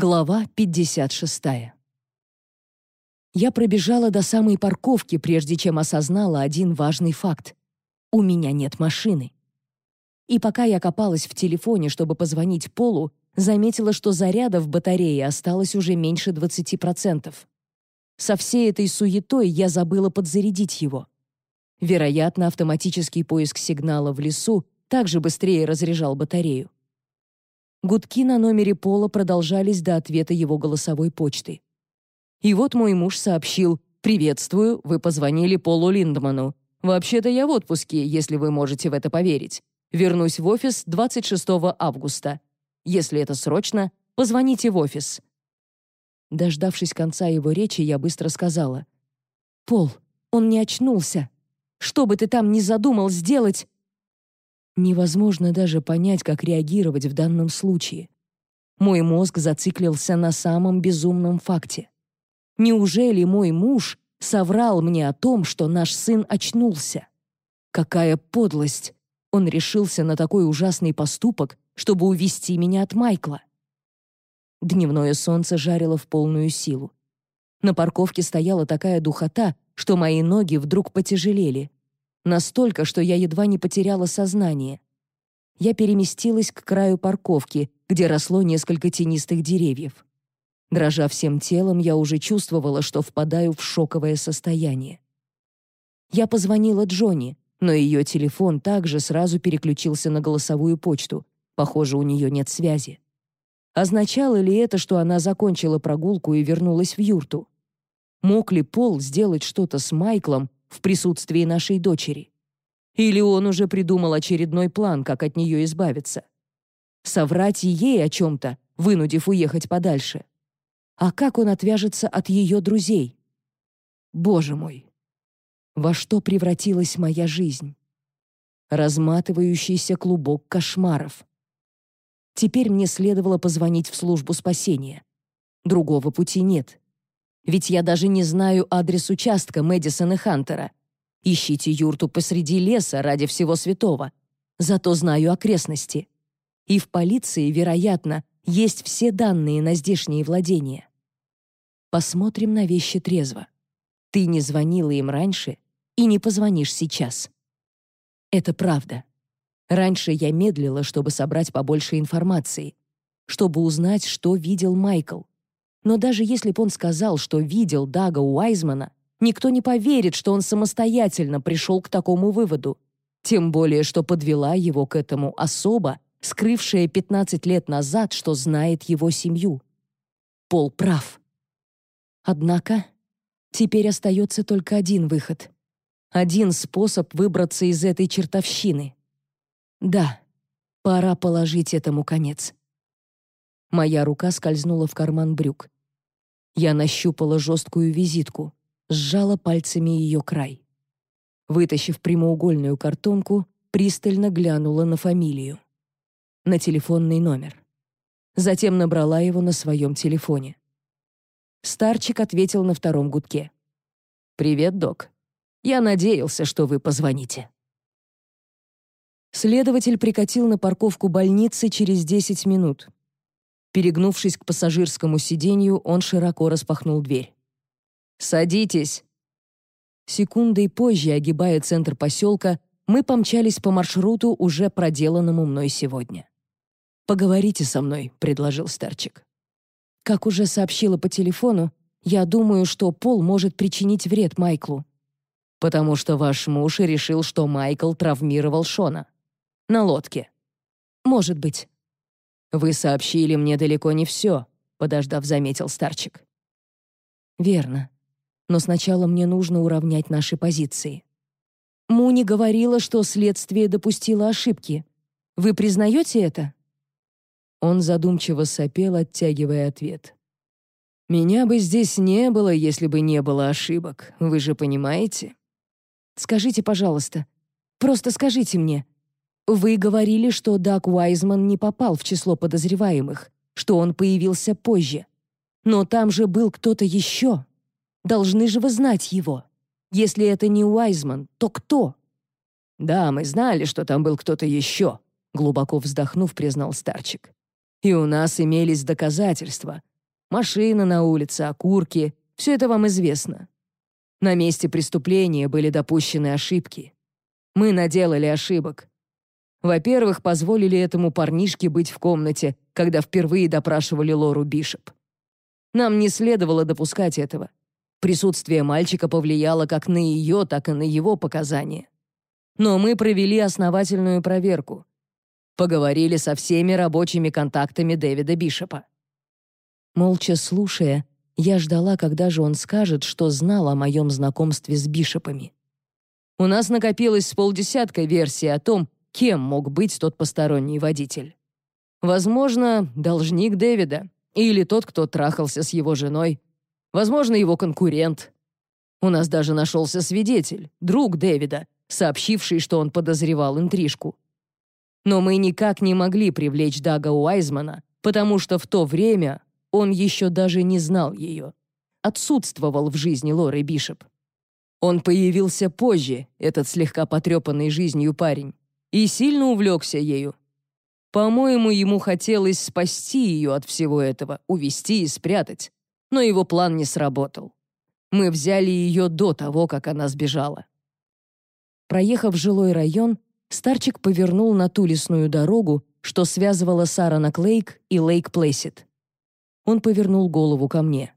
Глава 56. Я пробежала до самой парковки, прежде чем осознала один важный факт. У меня нет машины. И пока я копалась в телефоне, чтобы позвонить Полу, заметила, что заряда в батарее осталось уже меньше 20%. Со всей этой суетой я забыла подзарядить его. Вероятно, автоматический поиск сигнала в лесу также быстрее разряжал батарею. Гудки на номере Пола продолжались до ответа его голосовой почты. И вот мой муж сообщил «Приветствую, вы позвонили Полу Линдману. Вообще-то я в отпуске, если вы можете в это поверить. Вернусь в офис 26 августа. Если это срочно, позвоните в офис». Дождавшись конца его речи, я быстро сказала «Пол, он не очнулся. Что бы ты там ни задумал сделать, Невозможно даже понять, как реагировать в данном случае. Мой мозг зациклился на самом безумном факте. Неужели мой муж соврал мне о том, что наш сын очнулся? Какая подлость! Он решился на такой ужасный поступок, чтобы увести меня от Майкла. Дневное солнце жарило в полную силу. На парковке стояла такая духота, что мои ноги вдруг потяжелели. Настолько, что я едва не потеряла сознание. Я переместилась к краю парковки, где росло несколько тенистых деревьев. Дрожа всем телом, я уже чувствовала, что впадаю в шоковое состояние. Я позвонила Джонни, но ее телефон также сразу переключился на голосовую почту. Похоже, у нее нет связи. Означало ли это, что она закончила прогулку и вернулась в юрту? Мог ли Пол сделать что-то с Майклом, в присутствии нашей дочери? Или он уже придумал очередной план, как от нее избавиться? Соврать ей о чем-то, вынудив уехать подальше? А как он отвяжется от ее друзей? Боже мой! Во что превратилась моя жизнь? Разматывающийся клубок кошмаров. Теперь мне следовало позвонить в службу спасения. Другого пути нет. Ведь я даже не знаю адрес участка Мэдисона Хантера. Ищите юрту посреди леса ради всего святого. Зато знаю окрестности. И в полиции, вероятно, есть все данные на здешние владения. Посмотрим на вещи трезво. Ты не звонила им раньше и не позвонишь сейчас. Это правда. Раньше я медлила, чтобы собрать побольше информации, чтобы узнать, что видел Майкл. Но даже если бы он сказал, что видел Дага Уайзмана, никто не поверит, что он самостоятельно пришел к такому выводу. Тем более, что подвела его к этому особа, скрывшая 15 лет назад, что знает его семью. Пол прав. Однако теперь остается только один выход. Один способ выбраться из этой чертовщины. Да, пора положить этому конец. Моя рука скользнула в карман брюк. Я нащупала жесткую визитку, сжала пальцами ее край. Вытащив прямоугольную картонку, пристально глянула на фамилию. На телефонный номер. Затем набрала его на своем телефоне. Старчик ответил на втором гудке. «Привет, док. Я надеялся, что вы позвоните». Следователь прикатил на парковку больницы через 10 минут. Перегнувшись к пассажирскому сиденью, он широко распахнул дверь. «Садитесь!» Секундой позже, огибая центр поселка, мы помчались по маршруту, уже проделанному мной сегодня. «Поговорите со мной», — предложил старчик. Как уже сообщила по телефону, я думаю, что Пол может причинить вред Майклу. Потому что ваш муж решил, что Майкл травмировал Шона. На лодке. Может быть. «Вы сообщили мне далеко не все», — подождав, заметил старчик. «Верно. Но сначала мне нужно уравнять наши позиции. Муни говорила, что следствие допустило ошибки. Вы признаете это?» Он задумчиво сопел, оттягивая ответ. «Меня бы здесь не было, если бы не было ошибок. Вы же понимаете?» «Скажите, пожалуйста. Просто скажите мне, вы говорили, что Даг Уайзман не попал в число подозреваемых, что он появился позже. Но там же был кто-то еще. Должны же вы знать его. Если это не Уайзман, то кто? Да, мы знали, что там был кто-то еще, глубоко вздохнув, признал старчик. И у нас имелись доказательства. Машина на улице, окурки — все это вам известно. На месте преступления были допущены ошибки. Мы наделали ошибок. Во-первых, позволили этому парнишке быть в комнате, когда впервые допрашивали Лору Бишоп. Нам не следовало допускать этого. Присутствие мальчика повлияло как на ее, так и на его показания. Но мы провели основательную проверку. Поговорили со всеми рабочими контактами Дэвида Бишопа. Молча слушая, я ждала, когда же он скажет, что знал о моем знакомстве с Бишопами. У нас накопилось с полдесятка версий о том, кем мог быть тот посторонний водитель. Возможно, должник Дэвида, или тот, кто трахался с его женой, возможно, его конкурент. У нас даже нашелся свидетель, друг Дэвида, сообщивший, что он подозревал интрижку. Но мы никак не могли привлечь Дага Уайзмана, потому что в то время он еще даже не знал ее. Отсутствовал в жизни Лоры Бишоп. Он появился позже, этот слегка потрепанный жизнью парень, и сильно увлекся ею. По-моему, ему хотелось спасти ее от всего этого, увести и спрятать но его план не сработал. Мы взяли ее до того, как она сбежала. Проехав жилой район, Старчик повернул на ту лесную дорогу, что связывала Саранак-Лейк и Лейк-Плэссид. Он повернул голову ко мне.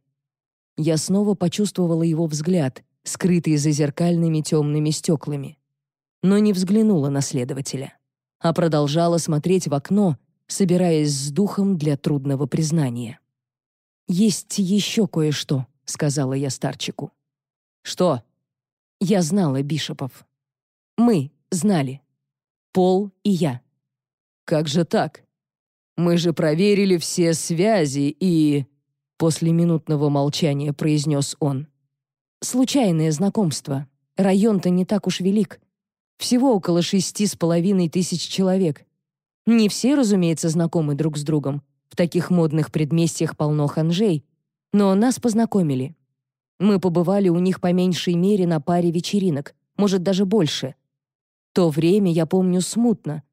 Я снова почувствовала его взгляд, скрытый за зеркальными темными стеклами. Но не взглянула на следователя, а продолжала смотреть в окно, собираясь с духом для трудного признания. «Есть еще кое-что», — сказала я старчику. «Что?» Я знала Бишопов. Мы знали. Пол и я. «Как же так? Мы же проверили все связи и...» После минутного молчания произнес он. «Случайное знакомство. Район-то не так уж велик. Всего около шести с половиной тысяч человек. Не все, разумеется, знакомы друг с другом, в таких модных предместьях полно ханжей, но нас познакомили. Мы побывали у них по меньшей мере на паре вечеринок, может, даже больше. То время я помню смутно.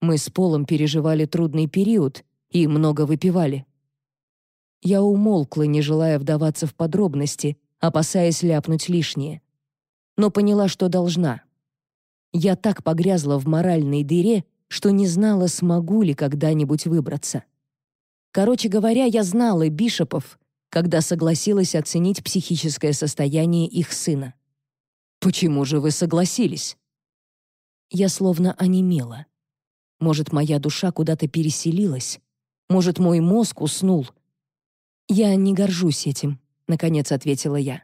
Мы с Полом переживали трудный период и много выпивали. Я умолкла, не желая вдаваться в подробности, опасаясь ляпнуть лишнее. Но поняла, что должна. Я так погрязла в моральной дыре, что не знала, смогу ли когда-нибудь выбраться. Короче говоря, я знала Бишопов, когда согласилась оценить психическое состояние их сына. «Почему же вы согласились?» Я словно онемела. Может, моя душа куда-то переселилась? Может, мой мозг уснул? «Я не горжусь этим», — наконец ответила я.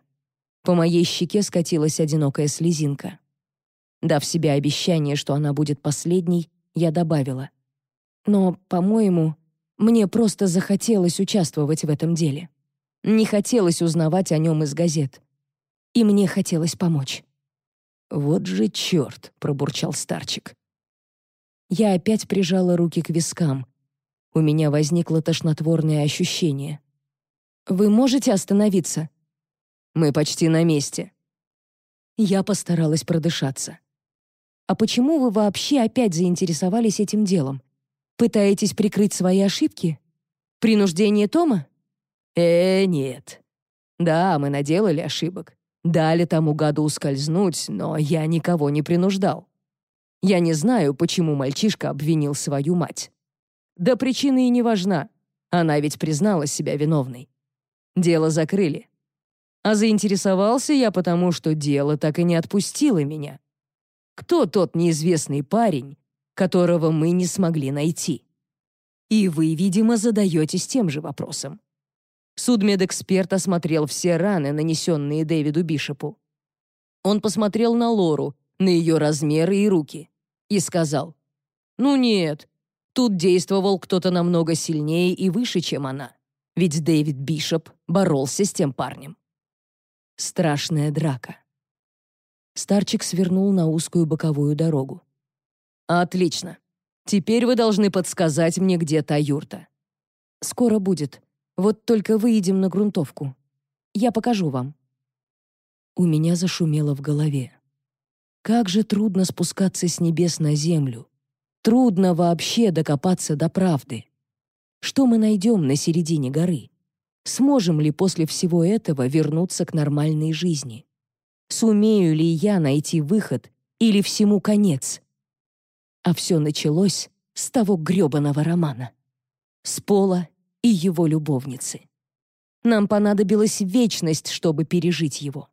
По моей щеке скатилась одинокая слезинка. Дав себе обещание, что она будет последней, я добавила. «Но, по-моему, мне просто захотелось участвовать в этом деле. Не хотелось узнавать о нем из газет. И мне хотелось помочь. «Вот же черт!» — пробурчал старчик. Я опять прижала руки к вискам. У меня возникло тошнотворное ощущение. «Вы можете остановиться?» «Мы почти на месте». Я постаралась продышаться. «А почему вы вообще опять заинтересовались этим делом? Пытаетесь прикрыть свои ошибки? Принуждение Тома? Э, нет. Да, мы наделали ошибок. Дали тому гаду ускользнуть, но я никого не принуждал. Я не знаю, почему мальчишка обвинил свою мать. Да причина и не важна. Она ведь признала себя виновной. Дело закрыли. А заинтересовался я потому, что дело так и не отпустило меня. Кто тот неизвестный парень, которого мы не смогли найти. И вы, видимо, задаетесь тем же вопросом. Судмедэксперт осмотрел все раны, нанесенные Дэвиду Бишопу. Он посмотрел на Лору, на ее размеры и руки, и сказал, «Ну нет, тут действовал кто-то намного сильнее и выше, чем она, ведь Дэвид Бишоп боролся с тем парнем». Страшная драка. Старчик свернул на узкую боковую дорогу. «Отлично. Теперь вы должны подсказать мне, где та юрта». «Скоро будет. Вот только выедем на грунтовку. Я покажу вам». У меня зашумело в голове. Как же трудно спускаться с небес на землю. Трудно вообще докопаться до правды. Что мы найдем на середине горы? Сможем ли после всего этого вернуться к нормальной жизни? Сумею ли я найти выход или всему конец? А все началось с того грёбаного романа. С Пола и его любовницы. Нам понадобилась вечность, чтобы пережить его.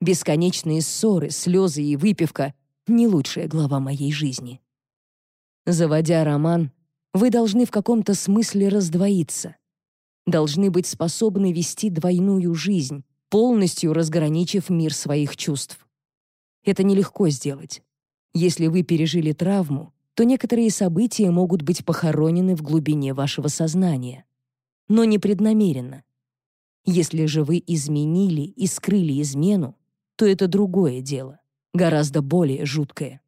Бесконечные ссоры, слезы и выпивка — не лучшая глава моей жизни. Заводя роман, вы должны в каком-то смысле раздвоиться. Должны быть способны вести двойную жизнь, полностью разграничив мир своих чувств. Это нелегко сделать. Если вы пережили травму, то некоторые события могут быть похоронены в глубине вашего сознания. Но непреднамеренно. Если же вы изменили и скрыли измену, то это другое дело, гораздо более жуткое.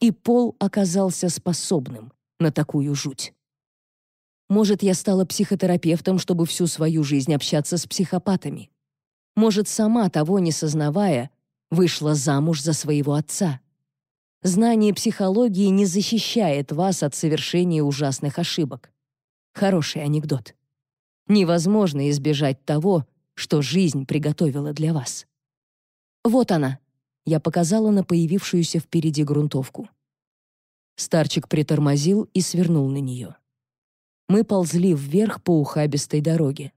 И Пол оказался способным на такую жуть. Может, я стала психотерапевтом, чтобы всю свою жизнь общаться с психопатами. Может, сама того не сознавая, вышла замуж за своего отца. Знание психологии не защищает вас от совершения ужасных ошибок. Хороший анекдот. Невозможно избежать того, что жизнь приготовила для вас. Вот она. Я показала на появившуюся впереди грунтовку. Старчик притормозил и свернул на нее. Мы ползли вверх по ухабистой дороге.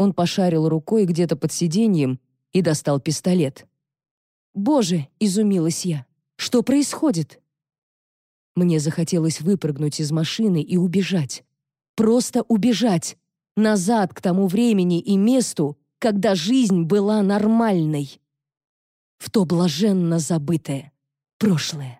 Он пошарил рукой где-то под сиденьем и достал пистолет. «Боже!» — изумилась я. «Что происходит?» Мне захотелось выпрыгнуть из машины и убежать. Просто убежать. Назад к тому времени и месту, когда жизнь была нормальной. В то блаженно забытое прошлое.